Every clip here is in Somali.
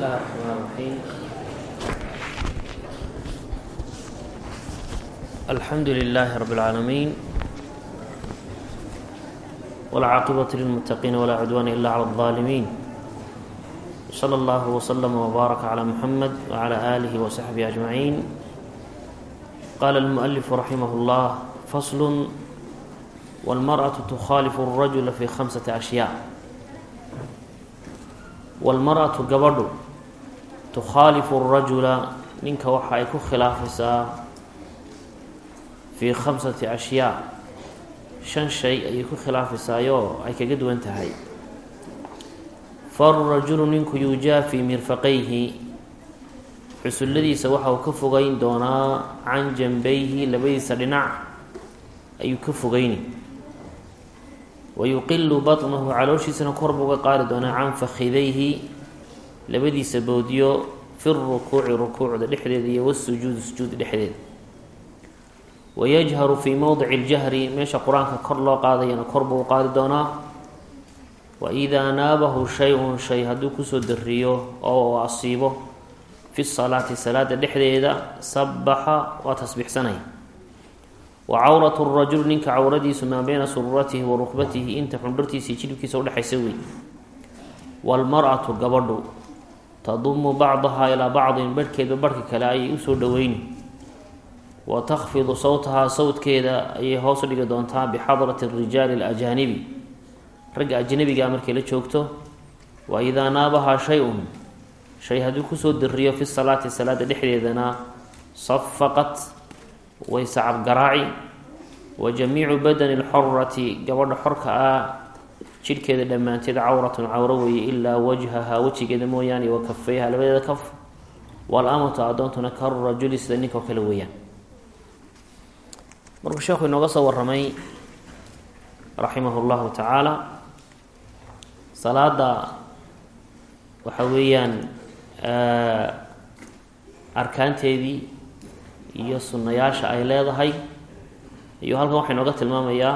الله الرحمن الرحيم الحمد لله رب العالمين والعاقبة للمتقين ولا عدوان إلا على الظالمين صلى الله وسلم وبارك على محمد وعلى آله وصحبه أجمعين قال المؤلف رحمه الله فصل والمرأة تخالف الرجل في خمسة أشياء والمرأة gabadhu tukhaalifu rajula ninka waxa ay ku khilaafaysaa fii khamsati ashyaa. Shan shay ayay ku khilaafaysaayoo ay kaga duwan tahay. Farajulu ninku yujaafii mirfaqayhi. Xusulladiisa waxa uu ka fogeyn doonaa can jambayhi labadiisa dhinac ayuu ka fogeyni wayuqilu batnahu calooshiisana korbuuga qaari doonaa can fakhidayhi labadiisa boodiyo fi rukuuci rukuucda dhexdeeda iyo wasujuudi sujuud dhexdeeda. Wayajharu fii mowdici اljahri meesha qur'aanka kor loo qaadayana kor buu qaadi doonaa. Waidaa naabahu shay-un shay hadduu ku soo dariyo oo uu asiibo fi salaati salaada dhexdeeda sabaxa waa tasbiixsanaya. Wa cawratu rajul ninka cawradiisu maa beyna sururatihi wa rukbatihi inta xundhartiisa iyo jilibkiisa udhexaysa wey waalmar-atu gabadhu tadumu bacdahaa ilaa bacdin barhkeedba barhka kale ayay u soo dhoweyni wa takfidu sawtahaa sawdkeeda ayay hoos u dhigi doontaa bixadrati rijaali alajaanibi ragga ajnabigaa markay la joogto wa idaa naabahaa shay-un shay hadduu ku soo dariyo fi salaati salaada dhexdeedana safaqat way sacab garaaci wa jamiicu badani lxorati gabadha xorka ah jidhkeeda dhammaanteed cawratun cawro weeye ilaa wajhaha wejigeeda mooyaane wa kafayha labadeeda kaf walamatu addoontuna karajuli sida ninkao kale weeyaan. Markuu sheekhu inooga soo waramay raximah llahu tacaala salaada waxa weeyaan arkaanteedii iyo sunnayaasha ay leedahay iyo halkan waxaa inooga tilmaamayaa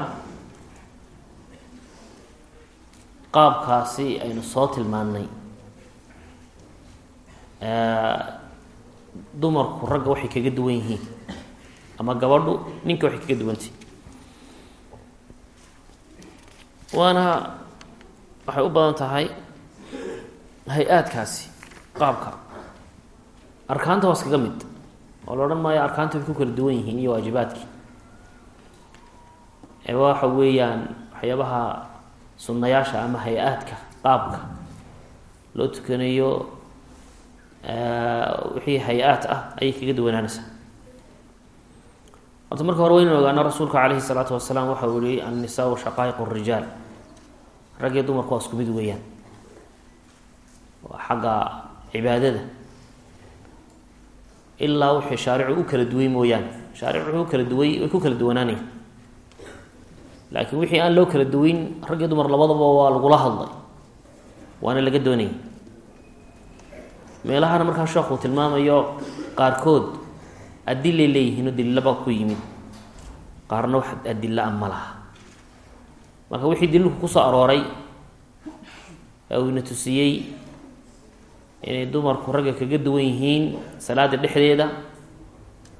qaabkaasi aynu soo tilmaannay. Dumarku ragga waxay kaga duwan yihiin ama gabadhu ninka waxay kaga duwantay waana waxay u badan tahay hay'aadkaasi qaabka arkaanta waa iskaga mid oo la odhan maayo arkaanta way ku kala duwan yihiin iyo waajibaadkii. Waxa weeyaan waxyaabaha sunnayaasha ama hay'aadka qaabka loo tukanayo wixii hay'aad ah ayay kaga duwanaanaysaa. Horta marka hore waynu ogaano rasuulka calayhi salaatu wasalaam waxa uu yihi annisaau shaqaa'iq rijaal. Rag iyo dumarku waa isku mid weeyaan. Waa xagga cibaadada. Ilaa wixii shaaricu u kala duway mooyaane. Shaaricu wuxuu kala duway way ku kala duwanaanaya laakiin wixii aan loo kala duwayn rag iyo dumar labadaba waa lagula hadlay. Waana laga doonayay. Meelahana markaa sheekhu tilmaamayo qaarkood adilay leeyihiin oo daliilaba ku yimid. Qaarna wax adila a ma laha. Marka wixii daliilku ku soo arooray ee uu ina tusiyey inay dumarku ragga kaga duwan yihiin salaada dhexdeeda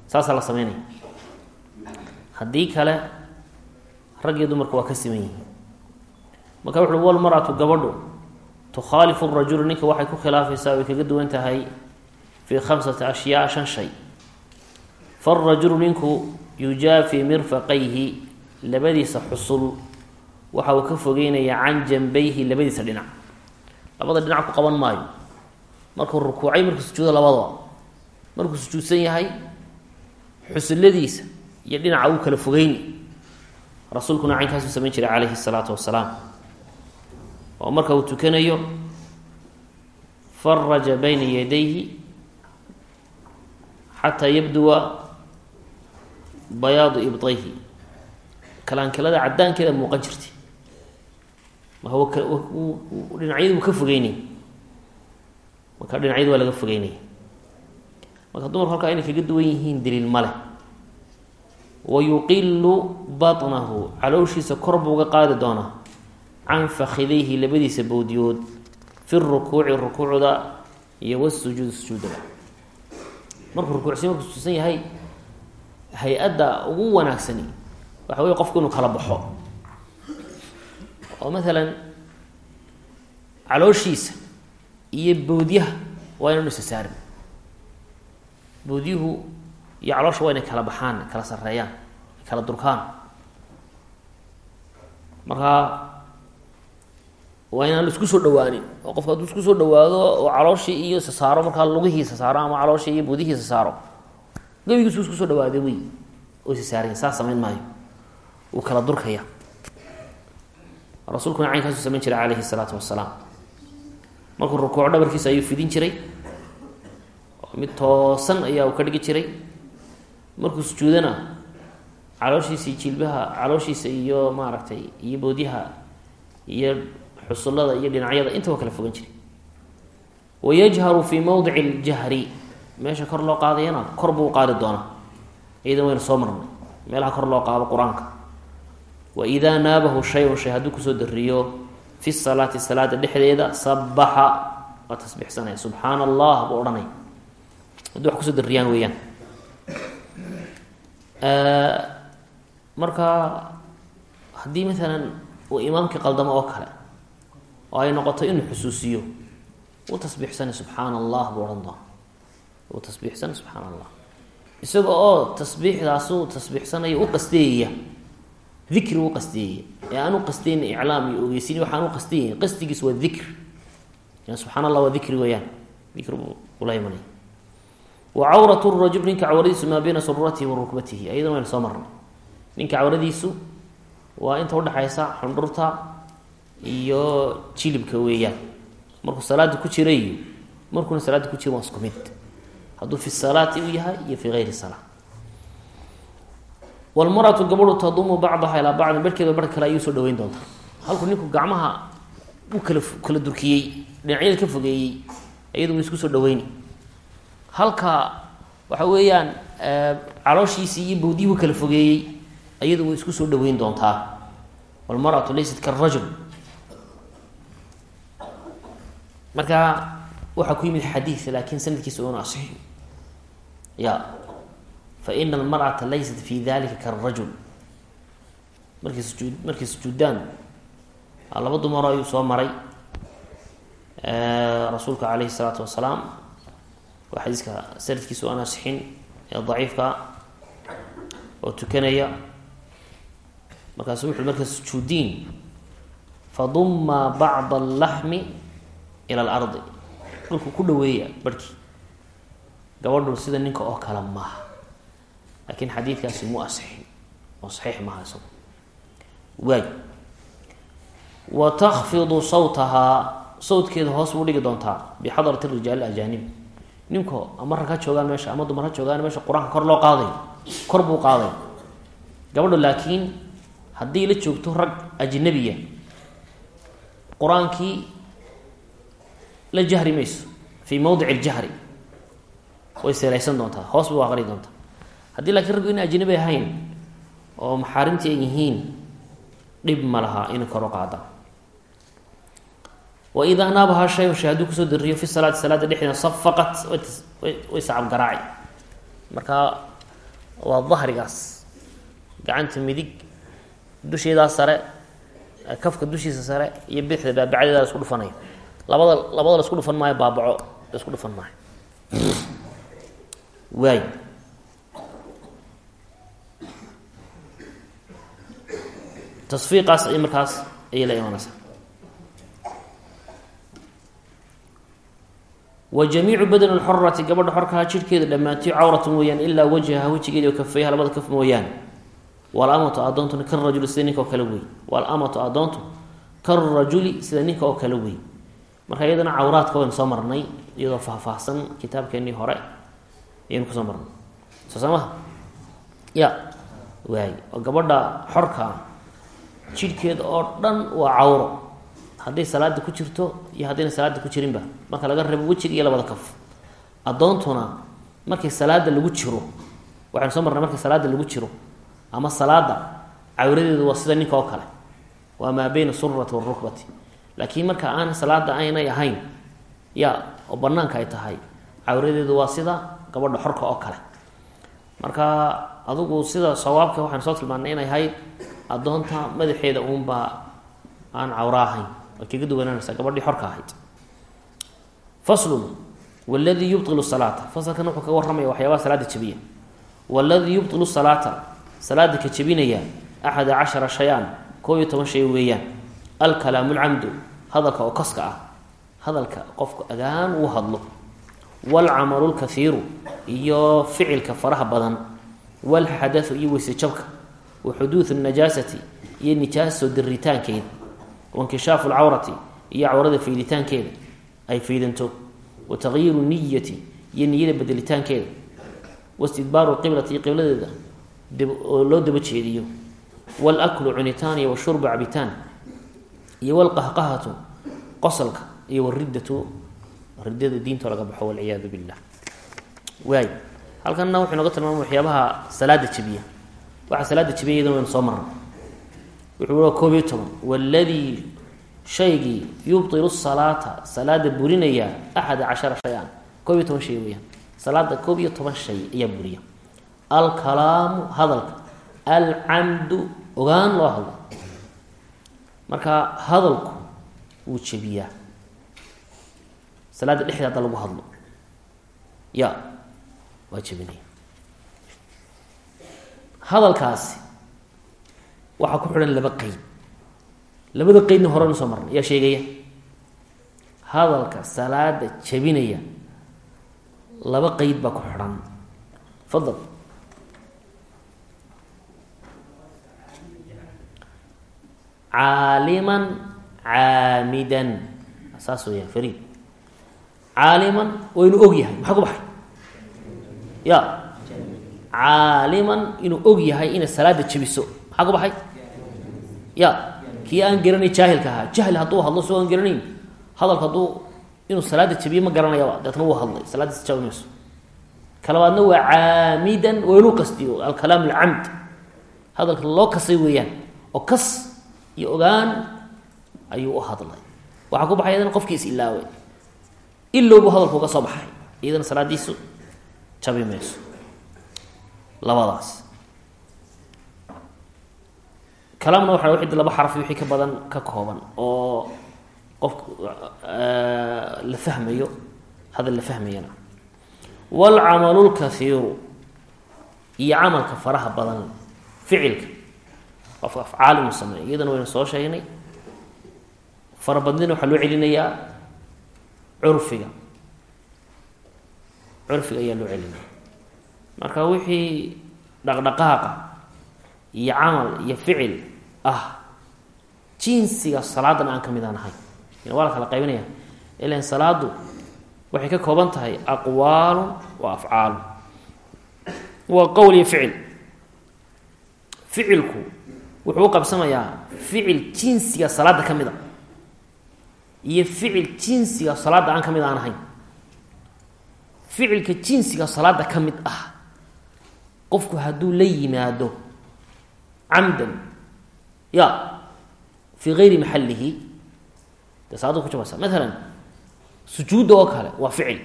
saasaa la sameynaya haddii kale rag iyo dumarku waa ka siman yihiin. Marka wuxuui walmaratu gabadhu tukhaalifu rajulu ninka waxay ku khilaafaysaa way kaga duwan tahay fii khamsati ashyaa shan shay. Farajulu ninku yujaafi mirfaqayhi labadiisa xusul. Waxa uu ka fogeynayaa can janbayhi labadiisa dhinac. Labada dhinac ku qaban maayo. Markuu rukuucay markuu sujuudo labadaba markuu sujuudsan yahay xusulladiisa iyo dhinaca uu kala fogeyni rasuulkuna caynkaasuu samayn jiray calayhi salaatu wasalaam. Oo marka uu tukanayo faraja bayna yadayhi xataa yabduwa bayaadu ibdayhi. Kalaankilada caddaankeeda muuqan jirtay. Dhinacyadu wuu ka fogeynay. Marka dhinacyadu waa laga fogeynaya marka dumarku halkaa inay kaga duwan yihiin daliil ma leh wayuqilu baطnahu calooshiisa kor buu uga qaadi doonaa can fakhidayhi labadiisa bowdiyood fi rukuuci rukuucda iyo wasujuud sujuudaba markuu rukuucsan markuu sujuudsan yahay hay'adda ugu wanaagsani waxa wey qofku inuu kala baxo oo maalan calooshiisa iyo boodyaha waa inanu isa saarin boodyuhu iyo caloosha waa inay kala baxaan kala sareeyaan kala durkaan. Markaa waa inaan isku soo dhawaanin. Oo qofka hadduu isku soo dhawaado oo calooshii iyo isa saaro markaa lugihiisa saaro ama calooshii iyo boodihiisa saaro gebigiisu isku soo dhawaaday wey. Oo isa saaraya saas samayn maayo. Wuu kala durkaya rasuulkuna caynkaasu samayn jiray calayhi salaatu wasalaam markuu rukuuco dhabarkiisa ayuu fidin jiray. Oo mid toosan ayaa uu ka dhigi jiray markuu sujuudana calooshiisa iyo jilbaha calooshiisa iyo maaragtay iyo boodyaha iyo xusullada iyo dhinacyada intaba kala fogan jiray. Wayajharu fii mawdici ljahri meesha kor loo qaadayana kor buu qaadi doonaa. Iyadan waynu soo marnay. Meelaha kor loo qaado qur'aanka. Waidaa naabahu shay-un shay hadduu ku soo dariyo fi salaati salaada dhexdeeda sabaxa waa tasbixsanaya subxaana allah buu odhanaya. Hadduu wax ku soo dariyaan weeyaan marka haddii maalan uu imaamkii qaldamo oo kale oo ay noqoto inuu xusuusiyo wuu tasbiixsanay subxaana allah buu odhan doona wuu tasbiixsanay subxaana allah isaga oo tasbiixdaasu tasbiixsanayo u qasteeyaya dikri u qasteeyaya ee aan u qasteyn iclaam iyo ogeysin waxaan u qasteeyay qastigiis waa dikr. Subxaana allah waa dikri weeyaan. Dikri buu ula imanaya wa cawratu rajul ninka cawradiisu maa bayna sururatihi wa rukbatihi. Ayadan waynu soo marnay. Ninka cawradiisu waa inta udhexaysa xundhurta iyo jilibka weeyaan. Markuu salaada ku jira iyo markuuna salaada ku jiro waa isku mid. Hadduu fi salaati u yahay iyo fi gayri salaa walmaratu gabadhu tadumu bacdaha ilaa bacdin. Barhkeeda barh kale ayuu soo dhaweyn doontaa. Halkuu ninku gacmaha u kala kala durkiyey dhinacyada ka fogeeyey iyadu isku soo dhaweyni halka waxa weeyaan calooshiisii iyo bawdiyuhu kala fogeeyey iyadu way isku soo dhaweyn doontaa. Walmaratu laysat karajul marka waxaa ku yimid xadiid laakiin sanadkiisa una asixi ya. Faina almar'ata laysat fi dalika karajul markay sujuu markay sujuudaan laba dumaro ayuu soo maray. Rasuulka calayhi salaatu wasalaam waa xadiiska sanadkiisa aan asixin ee daciifka oo tukanaya. Markaasu wuxu markaa sujuudiin faduma bacda allaxmi ila alardi. Dhulku ku dhaweeya barhkii gabadhu sida ninka oo kale maaha laakiin xadiidkaasi mu asixin oo saxiix maaha isagu. Waay wa takfidu sawtahaa. Sawtkeeda hoos buu dhigi doontaa bixadrati rijaali ajaanib ninko ama rag ha joogaan meesha ama dumar ha joogaan meesha qur'aanka kor loo qaaday kor buu qaaday. Gabadhu laakiin haddii la joogto rag ajnabiya qur'aankii la jahri mayso fii mawdici ljahri way seelaysan doontaa hoos bay u doontaa. Haddii laakiin raggu ina ajnabi ahayn oo maxaarimtii ay yihiin dhib ma laha ina kor u qaada waidaa naabahaa shay shay hadduu ku soo dariyo fi salaati salaada dhexdeeda safaqat way sacab garaaci markaa waa dahrigaas gacanta midig dusheedaa sare kafka dushiisa sare iyo bidixda baabacdeeda la isku dhufanaya labada labada la isku dhufan maayo baabaco la isku dhufan maayo waay tasfiiqaas ay markaas ayay la imanaysaa wa jamiicu badn lxorati gabadha xorkaha jirhkeeda dhammaantiyo cawratun weeyaan ilaa wajhaha wejigeedi oo kafeeyaha labada kaf mooyaane walamatu adoontuna karajuli sida ninka oo kale wey walamatu adoontu karajuli sida ninka oo kale wey marka iyadana cawraadka waynu soo marnay iyadoo faahfaahsan kitaabkeenii hore ayaynu ku soo marnay. Soo samaha ya waay gabadha xorkaa jidhkeeda oo dhan waa cawro hadday salaada ku jirto iyo haddayna salaada ku jirinba marka laga reebo wejiga iyo labada kaf adoontuna markay salaada lagu jiro waxaynu soo marnay markay salaada lagu jiro ama salaada cawradeedu waa sida ninka oo kale. Waa maa beyna surati warukbati laakiin marka aan salaada aynay ahayn ya oo banaanka ay tahay cawradeedu waa sida gabadha xorka oo kale. Marka adugu sida sawaabka waxaan soo tilmaanay inay ahayd addoonta madaxeeda uunbaa aan cawra ahayn way kaga duwanaanaysaa gabadhii xorka ahayd. Faslun waladii yubtilu salaata. Fasalkan wuxuu kaga warramaya waxyaabaha salaada jabiya waladii yubtilu salaata. Salaada ka jebinaya axada cashara shay-an koob iyo toban shay weeyaan. Alkalaamu lcamdu hadalka oo kaska ah. Hadalka qofku agaan uu hadlo. Waalcamalu lkaiiru iyo ficilka faraha badan. Waalxadau iyo weysejabka wa najaasati iyo nijaaso diritaankeeda wainkishaafu lcawrati iyo cawrada fayditaankeeda ay faydanto wa taqyiiru niyati iyo niyada bedelitaankeeda wastidbaaru qiblati iyo qibladeeda oo loo daba jeediyo waalaklu cunitaan iyo washurbu cabitaan iyo walqahqahatu qosalka iyo wariddatu riddada diinto laga baxo walciyaadu billah waay halkanna wuxuu noga tilmaamay waxyaabaha salaada jabiya waxaa salaada jabiya iyadana waynu wuxuu koob iyo toban waladii shaygii yubtilu salaata salaada burinaya axada cashara shay-an koob iyo toban shay weyaan salaada koob iyo toban shay ayaa buriya. Alkalaamu hadalka. Alcamdu ogaan loo hadlo. Marka hadalku wuu jebiyaa. Salaada dhexdeed hadda lagu hadlo. Ya waa jebinaya. Hadalkaasi waxaa ku xidhan laba qeyd labada qeydna horenu soo marnay. Yaa sheegaya? Hadalka salaada jebinaya laba qeyd baa ku xidhan. Fadal. Caaliman caamidan. Saas weyaan fariid caaliman waynu og yahay. Maxaa ku baxay? Ya caaliman inuu og yahay inay salaada jebiso. Maxaa ku baxay ya kii aan garanay jaahilka ahaa. Jahl hadduu hadlo soo aan garanayn hadalku hadduu inuu salaada jebiyo ma garanayaba deetna wuu hadlay. Salaadiis jabi mayso. Kalabaadna waa caamidan waa inuu qastiyo alkalaam alcamd. Hadalka loo kasay weeyaan. Oo kas iyo ogaan ayuu u hadlay. Waxaa ku baxay iyadana qofkii is ilaaway ilow buu hadalku uga soo baxay. Iyadana salaadiisu jabi mayso. Labadaas kalaamna waxa wixii laba xarfi wixii ka badan ka kooban oo qofka la fahmayo hadal la fahmayana. Waalcamalu lkaiiru iyo camalka faraha badan ficilka qofka afcaal inuu sameeyo. Iyadana waynu soo sheegnay farabadnina waxaa loo celinayaa curfiga. Curfiga ayaa loo celinaya marka wixii dhaqdhaqaaqa iyo camal iyo ficil ah jinsiga salaadan aan ka mid aan waa la kala qaybinaya ilan salaadu waxay ka kooban tahay aqwaalu wa afcaalu. Waa qowl ficil. Ficilku wuxuu qabsamayaa ficil jinsiga salaada ka mid iyo ficil jinsiga salaada aan ka mid aan ahayn ficilka jinsiga salaada ka mid ah qofku hadduu la yimaado camdan ya fii gayri maxallihi dee salaada ku jabaysa maalan sujuudda oo kale waa ficil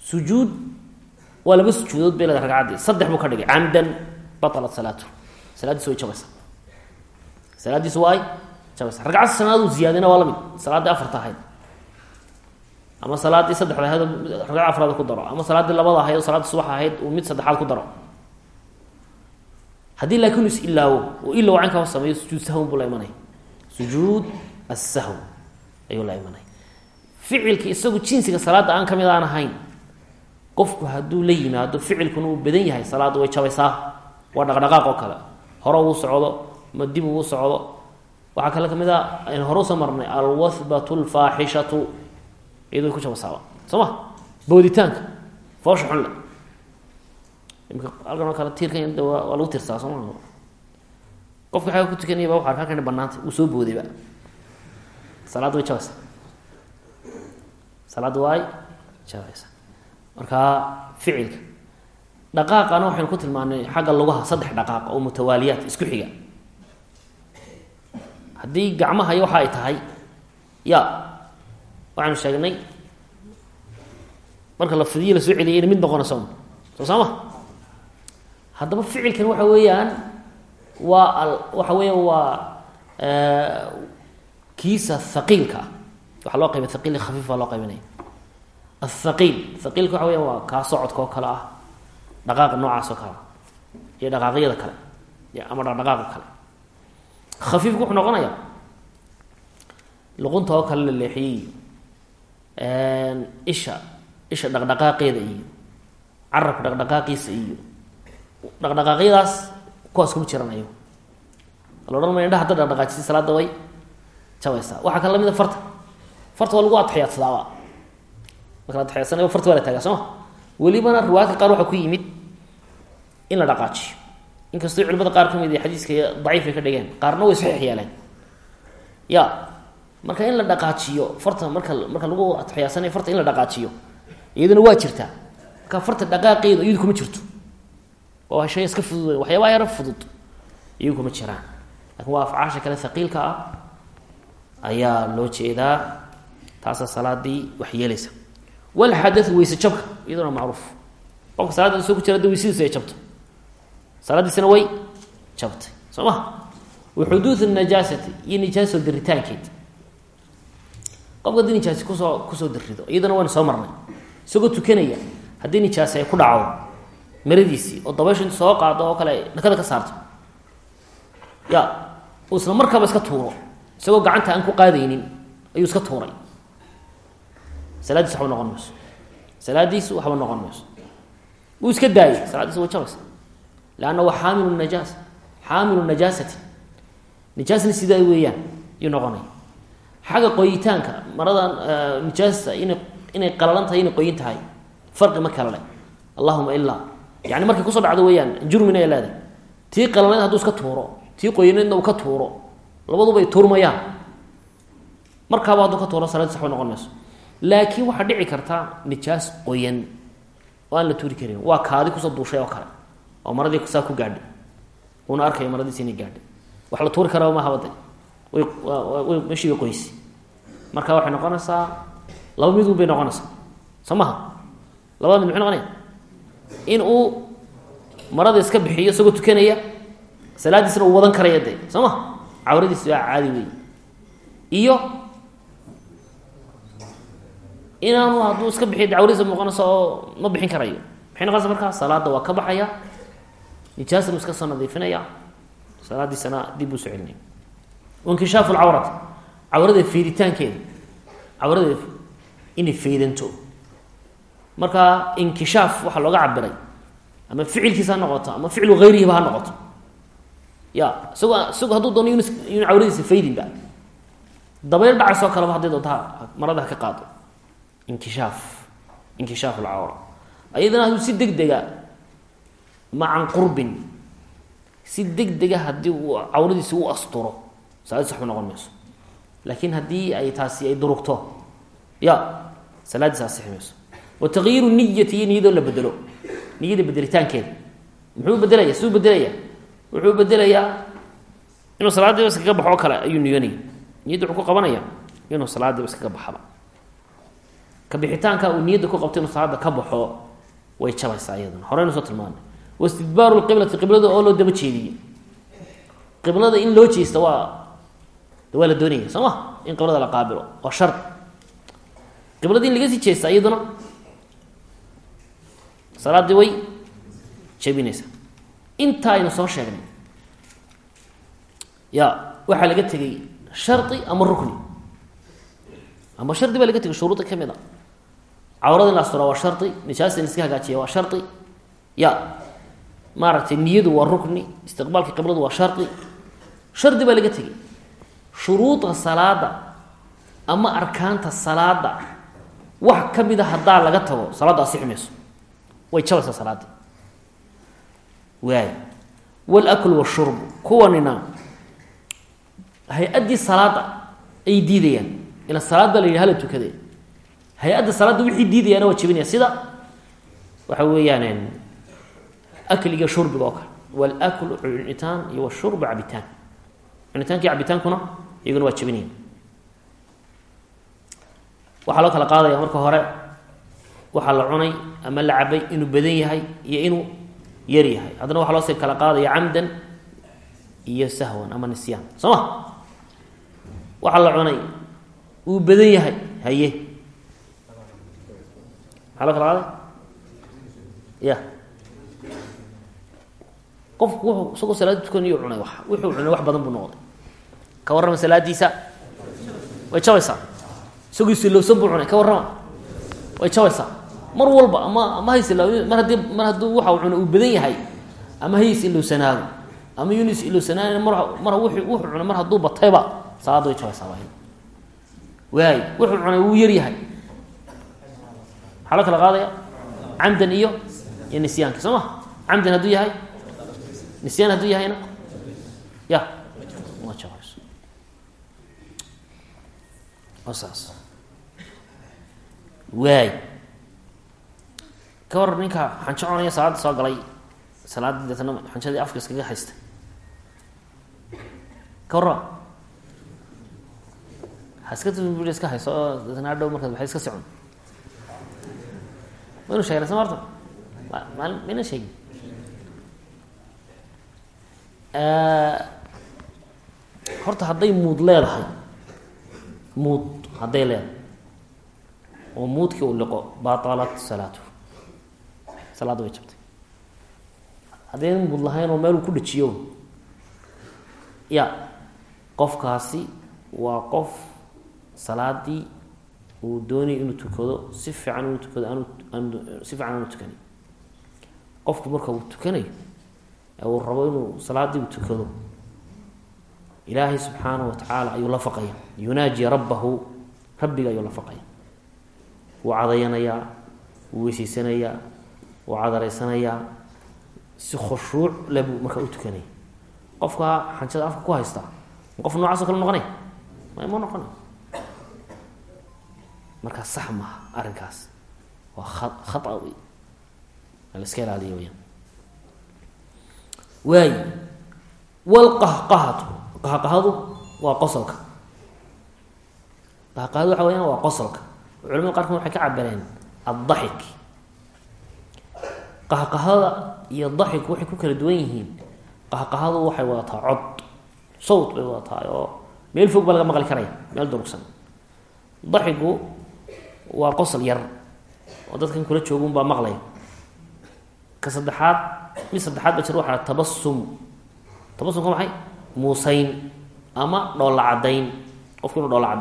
sujuud waa laba sujuudood bay leeda ragcaddii saddex buu ka dhigay camdan batalat salaatu salaaddiis way jabaysaa salaaddiisu waa ay jabaysa ragcad sanaaduu ziyaadina waa la mid salaaddii afarta ahayd ama salaaddii saddexda ahayd ragcad afraad ku daro ama salaaddii labada ahayd oo subax ahayd uu mid saddexaad ku daro haddii laakiin is ilaawo oo ilow caynkaa sameeyo sujuud sahwn buu la imanaya sujuud assahw ayuu la imanaya ficilka isagu jinsiga salaadda aan ka mid aan ahayn qofku hadduu la yimaado ficilkuna uu badan yahay salaadda way jabaysaa. Waa dhaqdhaqaaq oo kale. Hore uu socdo ma dib uu socdo. Waxaa kale ka mid a aynu hore marnay alwathbatu lfaaxishatu iyado ku jabasaaba. Soo ma? Booditaanka. Foosha xunle imka halkan oo kale tiirkan d waa lagu tirsaa soo ma qofka xagga ku tukanayaba waxa arka halkan banaantay uu soo boodayba. Salaadda way jabaysaa. Salaadda waay jabaysaa. Marka ficilka. Dhaqaaqana waxaynu ku tilmaanay xagga lugaha saddex dhaqaaq oo mutawaaliyaat isku xiga. Haddii gacmaha iyo waxa ay tahay ya waxaanu sheegnay marka la fidiyo la soo celiyay ina mid noqonayso soo saama haddaba ficilkan waxa weeyaan waa al waxa weeya waa kiisa haqiilka ah waxaa loo qaybay haqiil khafiif baa loo qaybinaya athaqiil thaqiilka waxa weya waa kaa socodka oo kale ah dhaqaaqa noocaas oo kale ah iyo dhaqaaqyada kale ama dhaqdhaqaaqa kale. Khafiifku wuxuu noqonayaa luqunta oo kale la leexiyey isha isha dhaqdhaqaaqeeda iyo carabka dhaqdhaqaaqiisa iyo dhaqdhaqaaqyadaas kuwaas kuma jiranayo. La odhan maya indhaha hadda dhaqdhaqaajisay salaada way jabaysaa waxaa kale la mid a farta. Farta waa lagu adxiyaadsadaaba marka la adxiyaadsanayo farta waa la taagaa soo ma? Welibana riwaayadka qaar waxaa ku yimid in la dhaqaajiyo. Inkastoo culimada qaar ka mid a xadiiska daciifay ka dhigeen qaarna way saxiix yeeleen. Ya marka in la dhaqaajiyo farta marka marka lagu adxiyaadsanayo farta in la dhaqaajiyo iyaduna waa jirtaa. Marka farta dhaqaaqeedu iyadu kuma jirto oo shay iska fudud waxyaabaha yaro fudud iyagu kuma jiraan. Lakin waa afcaasha kale haqiilka ah ayaa loo jeedaa taasa salaadii wax yeelaysa. Walxadau weyse jabka iyaduna macruuf. Qofka salaada soo ku jira da weysadiisu ay jabto. Salaadiisina way jabtay soo ma waxuduudu najaasati iyo nijaaso diritaankeed. Qofka haddii nijaasi ku soo ku soo dirido iyadana waynu soo marnay. Isagoo tukanaya haddii nijaasi ay ku dhacdo maradiisii oo dabayshu int soo qaado oo kale dhakada ka saarto. Ya isla markaaba iska tuuro isagoo gacanta aan ku qaadaynin ayuu iska tuuray. Salaadiis waxba noqon mayso. Salaadiisu waxba noqon mayso. Wuu iska daayay salaadiisa way jabaysa leanna waa xaamilu najaasa xaamilu najaasati. Nijaasna sidaa weeyaan yuu noqonaya xagga qoyitaanka maradan nijaasta ina inay qalalan tahay inay qoyin tahay farqi ma kala le allahuma ilaa yani markay ku soo dhacdo weeyaan jurmina ay leedahay. Tii qalanayd hadduu iska tuuro tii qoyanaydna uu ka tuuro labaduba ay tuurmayaan markaaba hadduu ka tuuro salaadis waxba noqon laakiin waxaa dhici karta nijaas qoyan. Oo aan la tuuri karin. Waa kaadi ku soo duushay oo kale. Oo maradii saa ku gaadhay uuna arkaya maradiisi inay gaadhay wax la tuuri karaa meshii way qoysi. Marka waxay noqonaysaa laba midun bay noqonaysaa. Soo maha labada mid muxuu noqonaya in uu marada iska bixiyo isagoo tukanaya salaadiisna uu wadan karaya de soo ma cawradiis waa caadi wey iyo inaanu hadduu iska bixiyo de cawradiisa muuqanayso oo ma bixin karayo. Maxay noqonaysa markaa salaada waa ka baxaya nijaasna uu iska soo nadiifinaya salaadiisana dib uu soo celinaya inkishaafu lcawrati cawrada feyditaankeeda cawrada inay feydanto marka inkishaaf waxaa looga cabiray ama ficilkiisa ha noqoto ama ficlu hayrihiba ha noqoto. Ya isagoo isagoo doono yun yun cawradiisa faydinba dabayl dhacaysoo kaleba hadday doonto marada ka qaado. Inkishaaf inkishaaf alcawra ayadana hadduu si deg dega macan qurbin si deg dega haddii uu cawradiisi u asturo salaadiis waxba noqon mayso. Laakiin haddii ay taasi ay durugto ya salaadiis asixi mayso wa takyiiru niyati iyo niyadoo la bedelo. Niyada bedelitaankeeda muxuu bedelaya siduu bedelaya wuxuu bedelayaa inuu salaadiiba iskaga baxo oo kale ayuu niyoonaya niyadda wuxuu ku qabanaya inuu salaadiiba iskaga baxaba. Ka bixitaanka uu niyadda ku qabto inuu salaada ka baxo way jabaysaa iyaduna. Horeynu soo tilmaanay wastidbaaru lqiblati qiblada oo loo daba jeediyey qiblada in loo jeesta waa waa la doonaya soo ma? In qiblada la qaabilo waa shar. Qiblada salaaddii way jabinaysaa inta aynu soo sheegnay. Ya waxaa laga tegay shardi ama rukni? Ama shardi baa laga tegay shuruudi ka mid a cawrada in la asturaa waa shardi nijaasta in iska hagaajiya waa shardi ya maaragtay niyadu waa rukni istiqbaalka qibladu waa shardi shardi baa laga tegay shuruuda salaada ama arkaanta salaada wax ka mid a haddaa laga tago salaadda asixi mayso way jabaysaa salaadii. Waay walakl washurbu kuwanina hay'addii salaada ay diidayaan. Ila salaad baa la yidhi hala tukade hay'adda salaadda wixii diidayaana waa jebinaya sida? Waxa weeyaan akliga shurbiga oo kale. Walaklu cunitaan iyo washurbu cabitaan. Cunitaankii cabitaankuna iyaguna waa jebinaya waxaa loo kala qaadaya marka hore waxaa la cunay ama la cabay inuu badan yahay iyo inuu yar yahay. Haddana waxaa loosii kala qaadaya camdan iyo sahwan ama nisyaan. Soo ma? Waxaa la cunay uu badan yahay haye. Maxaa loo kala qaaday? Ya. Qofku wuxuu isagoo salaada tukanayo cunay wax wuxuu cunay wax badan buu noqday. Ka warrama salaadiisa way jabaysaa. Isagoo isilowsan buu cunay ka warrama. Way jabaysaa mar walba ama ama ha isilaaw mar haddii mar hadduu waxa uu cunay uu badan yahay ama ha is ilowsanaado ama yunu is ilowsanaan mar mar wuxuu cunay mar hadduu batayba salaadda way jabaysaa waa waay wuxuu cunay wuu yar yahay. Maxaa kala qaadaya camdan iyo iyo nisyaanka soo ma? Yahay nisyaan hadduu yahayna? Ya ma jabayso saas waay ka war ninka xanjo cunaya salaada soo galay. Salaadii deetna xanjadii afka iskaga haysta. Ka warrama ha iska tbl iska hayso oo deetna adhow markaad iska socon. Maynu sheegna soo marta? Maali mayna sheegin horta hadday muud leedahay muud hadday leedahay oo muudkii uu liqo batalat salaatu salaadda way jabtay. Haddayna muud lahayn oo meeluu ku dhajiyo ya qofkaasi waa qof salaadii uu doonaya inuu tukado si fiican inuu tukado aanu aanu si fiican aanu tukanin. Qofku marka uu tukanayo ee uu rabo inuu salaadii uu tukado ilaahay subxaanahu watacaala ayuu la faqaya. Yunaaji rabbahu rabbiga ayuu la faqaya. Wuu cadayanayaa wuu weyseysanayaa wuu cadaraysanayaa si khushuuc le buu markaa u tukanaya qofka xanjada afka ku haystaa qof noocaasoo kale noqonay? Ma noqonay markaa sax maaha arrinkaas. Waa a khata wey la ilaaliya weyaan waay. Walqahqahatu qahqahadu waa qosolka. Qahqahadu waxa weyaan waa qosolka. Culamada qaarkood waxay ka cabireen addaxik qahqahada iyo daxik waxay ku kala duwan yihiin. Qahqahadu waxay wadataa cod. Sawt bay wadataa oo meel fog baa laga maqli karaya meel durugsan. Daxigu waa qosol yar oo dadkan kula joogun baa maqlaya ka saddexaad mid saddexaad ba jir waxaa tabasum tabasumka maxay? Muusayn ama dhoolla caddayn qofku inu dhoolla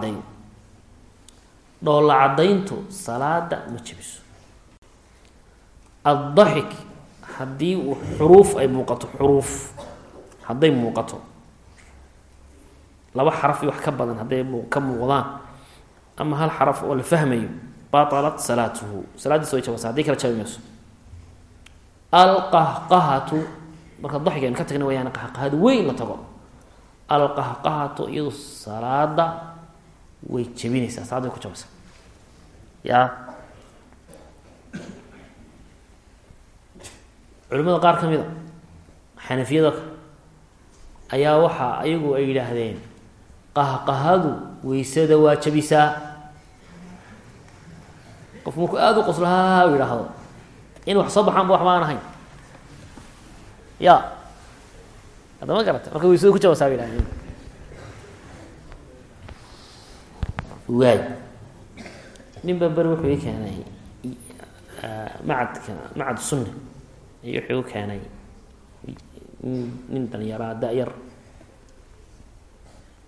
salaada ma jebiso addaxik haddii uu xuruuf ay muuqato xuruuf hadday muuqato. Laba xaraf iyo wax ka badan hadday ka muuqdaan. Ama hal xaraf oo la fahmayo batalat salaatuhu. Salaadiisa way jabasa haddii kala jabi mayso alqahqahatu marka daxiga aynu ka tagna wayaan qahqahada weyn la tago. Alqahqahatu iyadu salaada way jebinaysaa salaada way culimada qaar ka mid a xanafiyada ayaa waxaa ayagu ay yidhaahdeen qahqahadu weysada waa jabisaa. Qof markuu aada u qoslaha u yidhaahdo in wax soo baxaan ba wax baan ahayn ya. Haddama garata marka weysada ku jabasaa ba yidhahdeen waay. Nin baa beri wuxuu ii keenay macadka macad sunna iyo wuxuu keenay nin dhalinyaraa da-yar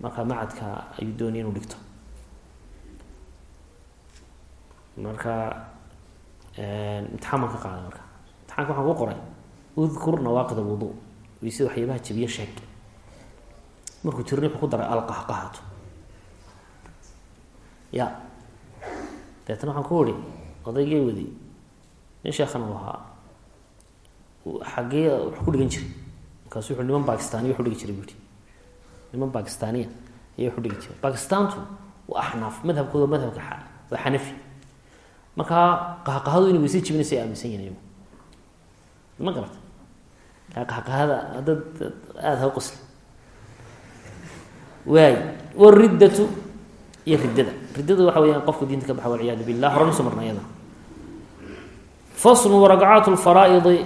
marka macadka ayuu doonaya inuu dhigto. Marka imtixaan baan ka qaaday marka. Imtixaanka waxaan ku qoray udkur nawaaqid alwudu weysada waxyaabaha jabiye sheeg. Markuu tirni wuxuu ku daray alqahqahatu ya. Deetna waxaan ku ihi odaygay wadi? Nin sheekhan u ahaa xaggee wax ku dhigan jiray. Markaasu wuxu niman bakistaniya wax u dhigi jiray bu ihi niman bakistaniya ayaa wax u dhigi jiray. Bakistaantu waa axnaaf madhabkooda madhabka waa xanafi. Markaa qahqahadu inay weyse jibinaysa ay aaminsan yihiin iyagu ma garata qahqahada dad aada ha qosli. Waay wariddatu iyo riddada. Riddada waxa weyaan qofka diinta ka baxa walciyaadu billah horan u soo marna iyada. Faslu waragcaat lfaraa'idi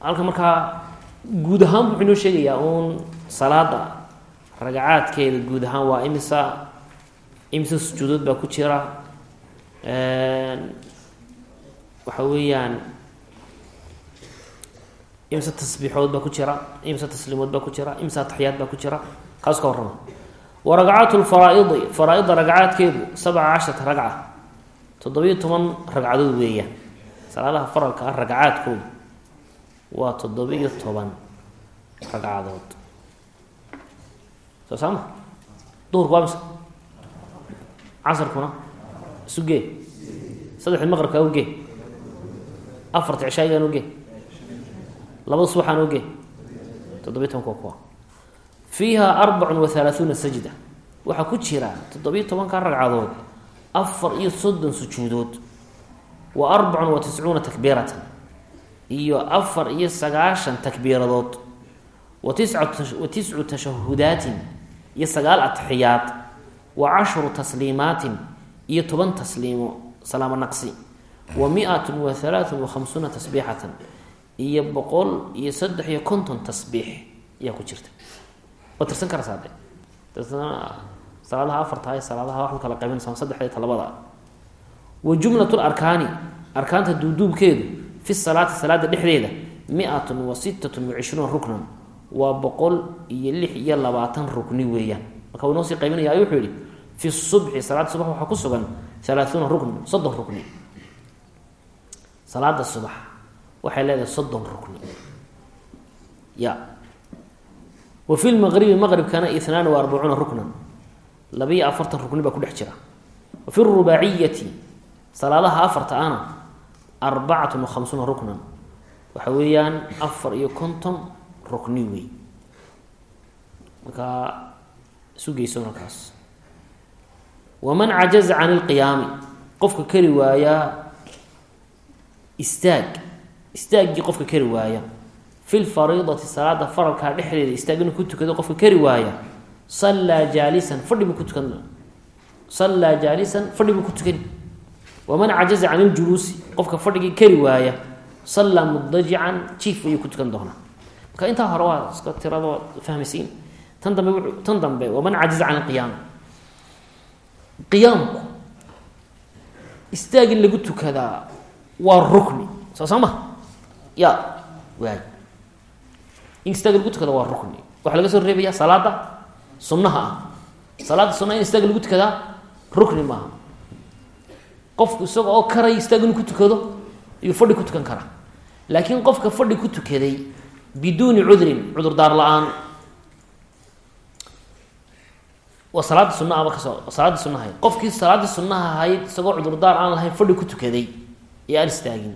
halka markaa guud ahaan wuxuu inoo sheegayaa uun salaada ragacaadkeeda guud ahaan waa imisa imisa sujuudood baa ku jira. Waxa weeyaan imse tasbiixood baa ku jira imse tasliimood baa ku jira imse ataxiyaad baa ku jira. Kaas ka warrama wa ragcaat lfaraaidi faraa-ida ragcaadkeedu sabca casharata ragca toddobiyo toban ragcadood weeyaan. Salaadaha faralka ah ragcaadkoodu waa toddobiyo toban ragcadood. Soo saama? Duhurku waa mise casarkuna? Isugee saddexdii maqribkaa ugee afarta cishaayigaan ugee labada subaxaan oge toddobiy tobanka kuwa fiiha arbacun wa halaahuuna sajda. Waxaa ku jira toddobiyo tobanka ragcadood afar iyo soddon sujuudood. Wa arbacun wa tiscuuna takbiiratan iyo afar iyo sagaashan takbiiradood wa tiscu tashahudaatin iyo sagaal atxiyaad wa cashru tasliimaatin iyo toban tasliimo salaamo naqsi wa mi-atun wa halaathun wa khamsuuna tasbiixatan iyo boqol iyo saddex iyo konton tasbiix ayaa ku jirta. Waa tirsan karaysaa de salaadaha afarta ee salaadaha waxu kala qaybinaysa saddexda talabada wa jumlat larkaani arkaanta duuduubkeedu fi salaati salaada dhexdeeda mi-atun wa sittatun wa cishruuna ruknan. Waa boqol iyo lix iyo labaatan rukni weeyaan. Marka uu inoo sii qaybinaya wuxuu yihi fi subxi salaada subax waxaa ku sugan halaahuuna ruknan soddon rukni. Salaada subax waxay leedahay soddon rukni. Ya. Wa fi lmaqribi maqribkana itnaani wa arbacuuna ruknan. Labiyo afartan rukni baa ku dhex jira. Wa fi rubaaciyati salaadaha afarta ana arbacatun wa khamsuuna ruknan waxa weeyaan afar iyo konton rukni wey markaa isu geyso markaas. waman cajaza can ilqiyaami. qofka kari waayaa istaag. istaaggii qofka kari waaya. fi lfariidati salaada faralkaa dhexdeeda istaag inuu ku tukado qofka kari waaya. sallaa jaalisan fadhi buu ku tukan. sallaa jaalisan fadhi buu ku tukani waman cajaza can iljuluusi qofka fadhigii kari waaya sallaa mudajican jiif ayuu ku tukan doonaa. Marka intaa hore waa iska tirado fahmaysiin tan dambe tan dambe waman cajaza can ilqiyaam qiyaamku istaag in lagu tukadaa waa rukni. Soo soo ma ya waay in istaag lagu tukada waa rukni. Waxaa laga soo qofku isaga oo karay istaag inuu ku tukado ayuu fadhi ku tukan karaa. Laakiin qofka fadhi ku tukaday biduuni cudrin cudurdaar la'aan. Waa salaada sunnaaba ka soo salaadii sunnahayd qofkii salaaddii sunnaha ahayd isagoo cudurdaar aan lahayn fadhi ku tukaday ee aan istaagin.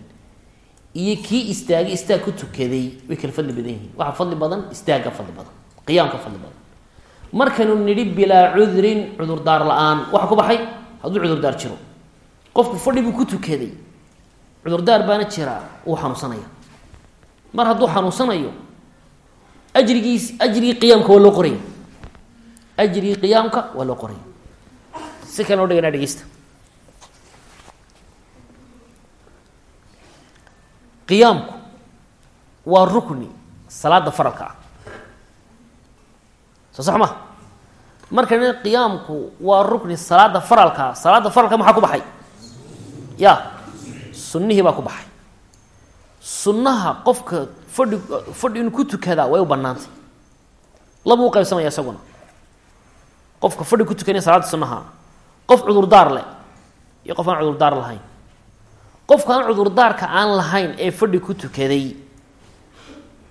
Iyo kii istaagay istaag ku tukaday way kala fadli badan yihiin. Waxaa fadli badan istaagga fadli badan. Qiyaamka fadli badan. Markaynu nidhi bilaa cudrin cudurdaar la'aan. Waxa ku baxay? Hadduu cudurdaar jiro qofku fadhi buu ku tukaday. Cudurdaar baana jiraa uu xanuunsanaya mar hadduu xanuunsanayo ajrigiis ajrigii qiyaamka waa loo qoraya. Ajrigii qiyaamka waa loo qoraya. Si kale noo dhigana dhegeysta. Qiyaamku waa rukni salaada faralka ah. Soo sax ma? Marka qiyaamku waa rukni salaada faralkaa salaada faralka maxaa ku baxay ya sunnihii baa ku baxay. Sunnaha qofka fadhi fadhi inuu ku tukadaa way u banaantay labuu qaybsamaya isaguna. Qofka fadhi ku tukanaya salaada sunnaha. Qof cudurdaar leh iyo qof aan cudurdaar lahayn. Qofka aan cudurdaarka aan lahayn ee fadhi ku tukaday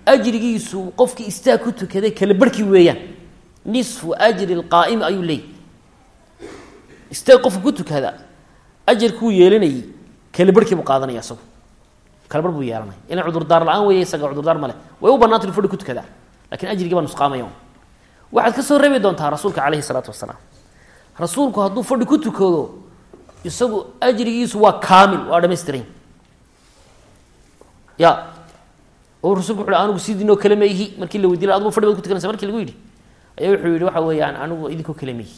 ajrigiisu qofkii istaag ku tukaday kala barhkii weeyaan. Nisfu ajri lqaa'imi ayuu leeyay. Istaag qofka ku tukada ajarkuu yeelanayay kala barhkii buu qaadanaya isagu. Kala bar buu yeelanaya ilan cudurdaar la'aan weeye isaga cudurdaar male way u banaanta inu fadhi ku tukadaa laakiin ajrigii baa nusqaamaya waxaad ka soo reebi doontaa rasuulka caleyhi salaatu wasalaam. Rasuulku hadduu fadhi ku tukado isagu ajrigiisu waa kaamil waa dhamaystiran. Ya oo rasulku wuxu anigu sidiinoo kale ma ihi. Markii la weydiiy adugu fadhi ku tukanaysa markii lagu yidhi. Ayaa wuxuu yihi waxa weeyaan anigu idinkoo kale ma ihi.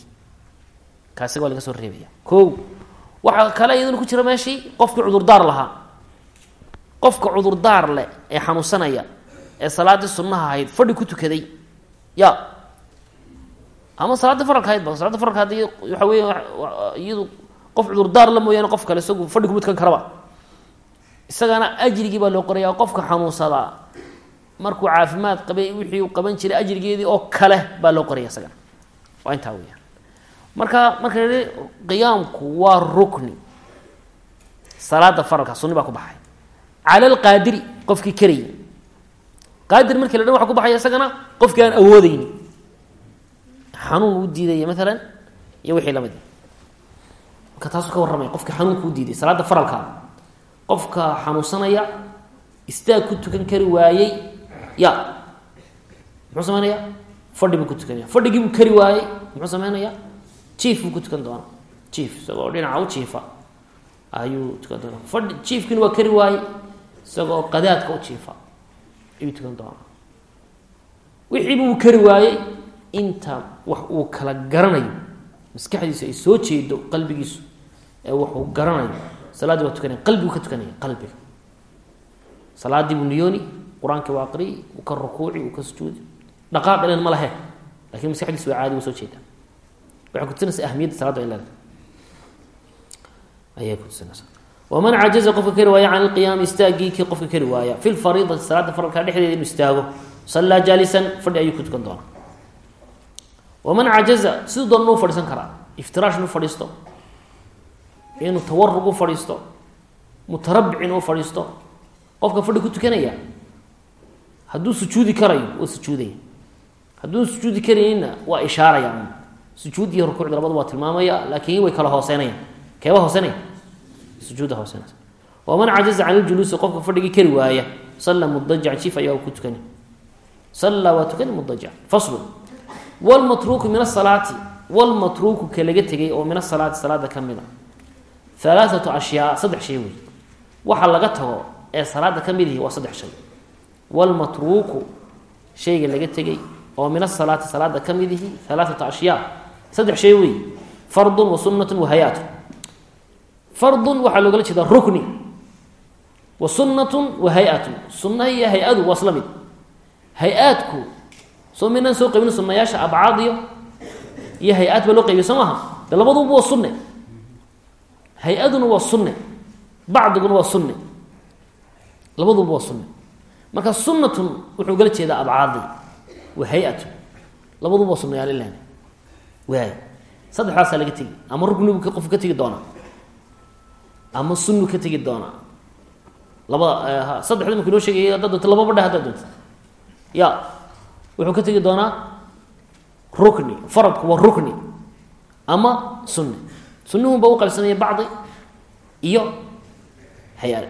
Kaasiga waa laga soo reebaya. Ko waxaa kale iyaduna ku jira meeshii qofkii cudurdaar lahaa. Qofka cudurdaar leh ee xanuunsanaya ee salaaddii sunnaha ahayd fadhi ku tukaday. Ya. Ama salaaddii faralka ahayd ba faralka haddii waxa weya iyadu qof cudurdaar la mooyaane qof kale isagu fadhi kuma tukan karaba. Isagana ajrigii baa loo qoraya qofka xanuunsadaa markuu caafimaad qabay wixii uu qaban jiray ajrigeedii oo kale baa loo qoraya isagana waa intaa weyaan marka marka la yihi qiyaamku waa rukni. Salaada faralka sunni baa ku baxay. Cala alqaadiri qofkii karayy qaadir markii la dhan waxa ku baxaya isagana qofkii aan awoodeyni xanuun uu diidaya maalan iyo wixii la mid marka taasuu ka warramaya qofka xanuunka u diiday salaada faralka. Qofka xanuunsanaya istaag ku tukan kari waayey ya. Muxuu sameynaya? Fadhi buu ku tukanaya. Fadhigii buu kari waayey muxuu sameynaya jiif buu ku tukan doonaa jiif isagoo dhinaca u jiifa ayuu tukan doonaa fadhi jiifkiina waa kari waayey isagoo qadaadka u jiifa ayuu tukan doonaa wixii buu kari waayey inta wax uu kala garanayo maskaxdiisu ay soo jeedo qalbigiisu ee waxuu garanayo salaaddii waa tukanaya qalbigu ka tukanaya qalbiga salaadii buu niyooni qur'aankii waa aqriyi uu ka rukuuci uu ka sujuudi. Dhaqaaq ilan ma lahe laakiin maskaxdiisu waa caadi waa soo jeeda waxay kutusinaysa ahmiyadda salaadda ay leedahay ayay kutusinaysaa waman cajaza qofka kari waaya can ilqiyaami istaagii kii qofka kari waaya fi lfariidati salaada faralka dhexdeeda inuu istaago. Sallaa jaalisan fadhi ayuu ku tukan doonaa. Waman cajaza siduu doona u fadhiisan karaa. Iftiraash inuu fadhiisto. Inuu tawarug u fadhiisto. Mutarabic inuu fadhiisto. Qofka fadhi ku tukanaya hadduu sujuudi karayo waa sujuudaya hadduu sujuudi karayninna sujuud iyo rukuucda labadu waa tilmaamaya laakiin way kala hooseynayaan keeba hooseynaya sujuudda hooseynaysa waman cajaza can iljuluusi qofka fadhigii kari waaya salla mudajac jiif ayaa ku tukani sallaa waa tukani mudajac faslu wlmatruuku min asalaati wlmatruuku ka laga tegay oo min asalaati salaada ka mid a halaaatu ashyaa saddex shay wey waxa laga tago ee salaada ka mid ihi waa saddex shay wlmatruuku shayga laga tegay oo min asalaati salaada ka mid ihi halaaatu ashyaa saddex shay wey fardun wa sunnatun wa hayaatu fardun waxaa loogala jeedaa rukni. Wa sunnatun wa hay'atun iyo hay'adu waa isla mid. Hay'aadku soo minaan soo qaybin sunnayaasha abcaad iyo iyo hay'aad baa loo qaybiya soo maaha. De labaduba waa sunne. Hay'aduna waa sunne. Bacdiguna waa sunne. Labaduba waa sunne. Marka sunnatun wuxuu gala jeedaa abcaadi wa hay'atun labaduba waa sunnayaal ilan waay saddexdaasaa laga tegi. Ama ruknibu qofku ka tegi doonaa. Ama sunnu ka tegi doonaa. Labada saddexda marku inoo sheegay haddaad laba badha haddaad doonto. Ya wuxuu ka tegi doonaa rukni faradku waa rukni ama sunni. Sunnihunba u qaybsanaya bacdi iyo hay'ad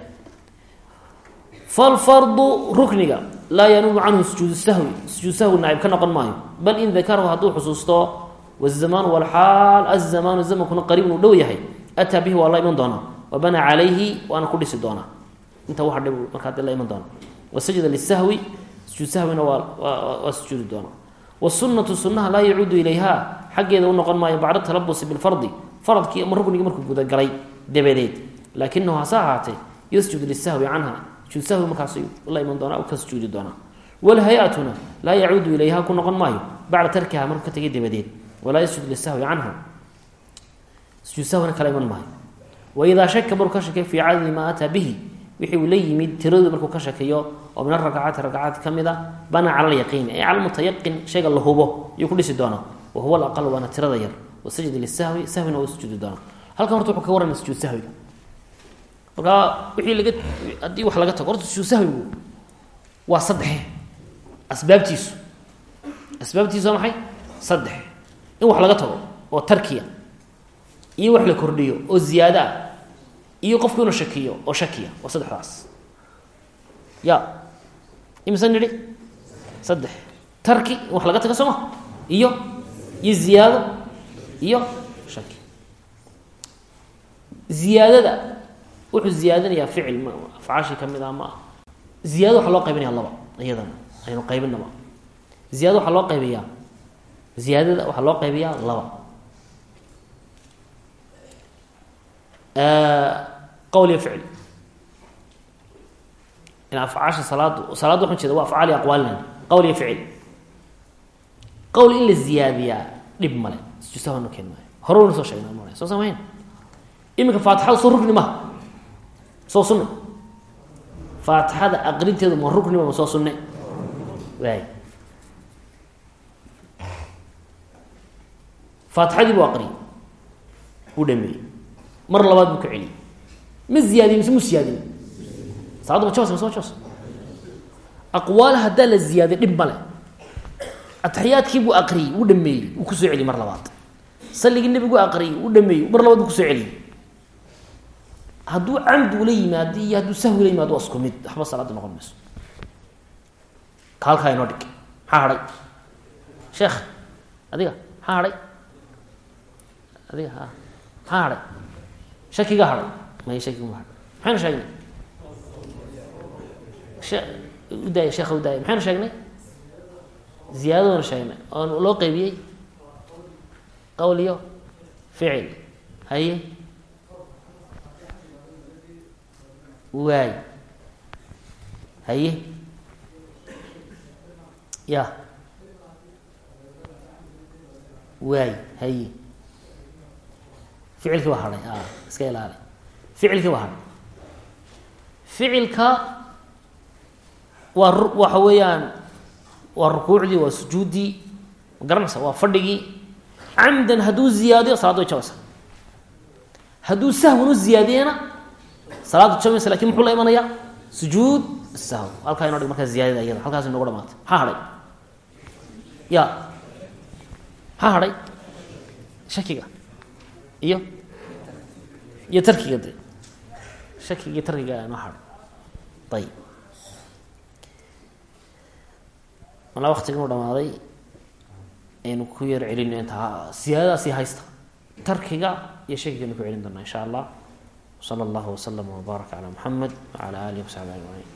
falfardu rukniga laa yanuubu canhu sujuudu sahwi. Sujuud sahwi naacib ka noqon maayo. Bal in dakarahu hadduu xusuusto wazamaanu walxaal azamaanu zamankuna qariibun uu dhow yahay ataa bihi waa la iman doonaa wa banaa calayhi waana ku dhisi doonaa inta waxa dhib markaa de la iman doona wasajada lisahwi sujuud sahwina waa sujuudi doona wasunnatu sunnaha laa yacuudu ilayha xaggeeda u noqon maayo bacda talabusi bilfardi faradkii ama ruknigii markuu gudagalay dabadeed laakinahu hase ahaatee yasjudu lisahwi canha sujuud sahwi markaas la iman doonaa ka sujuudi doonaa walhay-atuna laa yacuudu ilayha ku noqon maayo bacda tarkiha markuu ka walaa yasjudu lisahwi canha sujuud sahwina kala iman maayo. Waidaa shaka markuu ka shakay fii cadadi maa ataa bihi wixii uu la yimid tiradii markuu ka shakiyo oo min arakacaati rakacaad ka mid a bana cala alyaqiin ay cala mutayaqin shayga la hubo ayuu ku dhisi doonaa wa huwa alaqal waana tirada yar. Wasajda lisahwi sahwina waa sujuudi doonaa halkan horta wuxuu ka warramay sujuud sahwiga markaa wixii laga haddii wax laga in wax laga tago oo tarkiya iyo wax la kordhiyo oo ziyaado ah iyo qofku inuu shakiyo oo shakiya waa saddexdaas ya imisa nidhi? Saddex. Tarki in wax laga tago soo ma iyo iyo ziyaado iyo shaki. Ziyaadada wuxuu ziyaadinayaa ficil m afcaashii ka mid ah ma ah ziyaado waxaa loo qaybinaya laba iyadana aynu qaybinaba ziyaado waxaa loo qaybiyaa ziyaadada waxaa loo qaybiyaa laba. Qowl iyo ficil. In afcaasha salaad salaad waxaan jeeda waa afcaal iyo aqwaalina qowl iyo ficil. Qowl in la ziyaadiyaa dhib male jusahana keen maayo. Hore soo sheegna mal soo samayn. Iminka faatixada soo rukni maha soo sunne faatixada aqrinteedu ma rukniba ma soo sunne. Waay faatixadii buu aqriyay wuu dhameeyey. Mar labaad buu ka celiyey. Ma ziyaadiye mise mu siyaadin? Salaadda ma jabas mise ma jabas aqwaal haddaa la ziyaadiy dhib male ataxiyaadkii buu aqriyey wuu dhameeyey wuu ku soo mar labaad. Salligii nebigu aqriyey wuu dhameeyey mar labaad buu ku soo celiyey. Hadduu camdi ula yimaado iyo hadduu sahwi ula yimaado waa mid. Waxba salaada noqon mayso. Ka halkaa inoo dhig maxaa hadhay sheekh adiga maxaa hadhay adiga ha maxaa hadhay shakiga hadhay may shakiga ma hadhay maxaynu sheegnay she udaaya sheekha udaaya maxaynu sheegnay ziyaadadoona sheegnay oon loo qeybiyey qowl iyo ficil haye waay haye ya waay haye ficilkii waa hadhay a iska ilaali. Ficilkii waa hadhay ficilka waa waxa weeyaan waa rukuucdii waa sujuuddii garanaysa waa fadhigii. Camdan hadduu ziyaadiyo salaad way jabaysa hadduu sahwan u ziyaadiyena salaadu jabaysa laakiin muxuu la imanayaa sujuud sahw. Halkaa ino dhig markaa ziyaadada iyada. Halkaas inogu dhamaatay. Maxaa hadhay. Ya. Maxaa hadhay. Shakiga. Iyo iyo tarkiga de shakiga iyo tarkiga inoo hadhay ayib malaa waktiga inu dhamaaday aynu ku yar celino intaa siyaadadaasi haysta. Tarkiga iyo shakiganu ku celin doonaa insha allah sala allahu waslama wbaaraka calaa muxamed wacala alihi wasaxbi ajmaciin